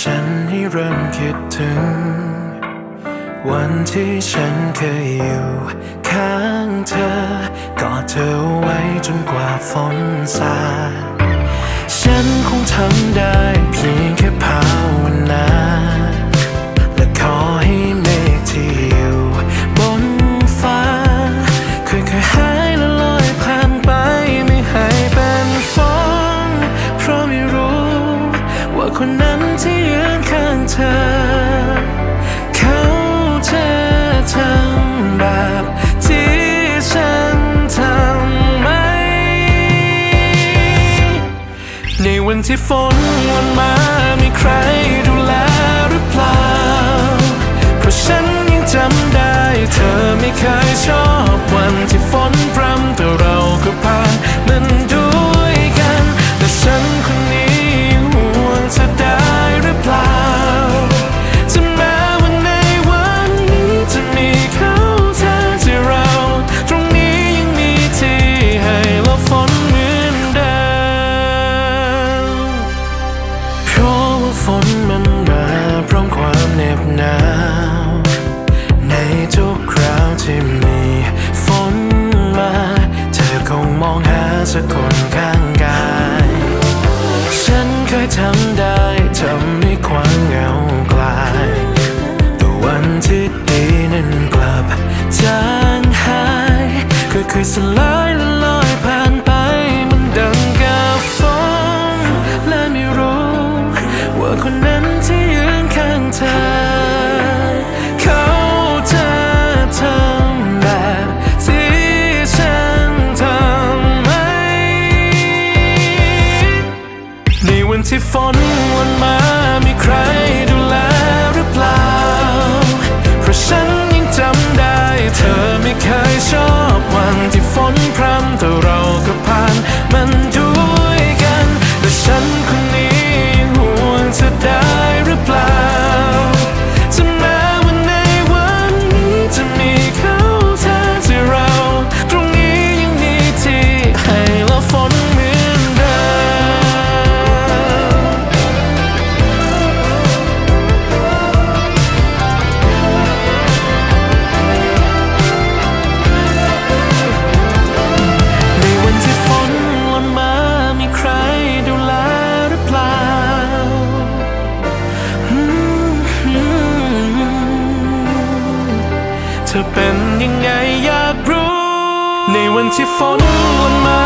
ฉันให้เริ่มคิดถึง วันที่ฉันเคยอยู่ข้างเธอกอดเธอไว้จนกว่าฝนซาฉันคงทำได้เพียงแค่พา เธอ เขาจะทำแบบที่ฉันทำไหม ในวันที่ฝนวันมามีใครดูักคนข้างกาย ฉันเคยทำได้ทำให้ความเหงากลายแต่วันที่ดีนั้นกลับจางหายคยอคยสลาย ในวันที่ฝนลงมา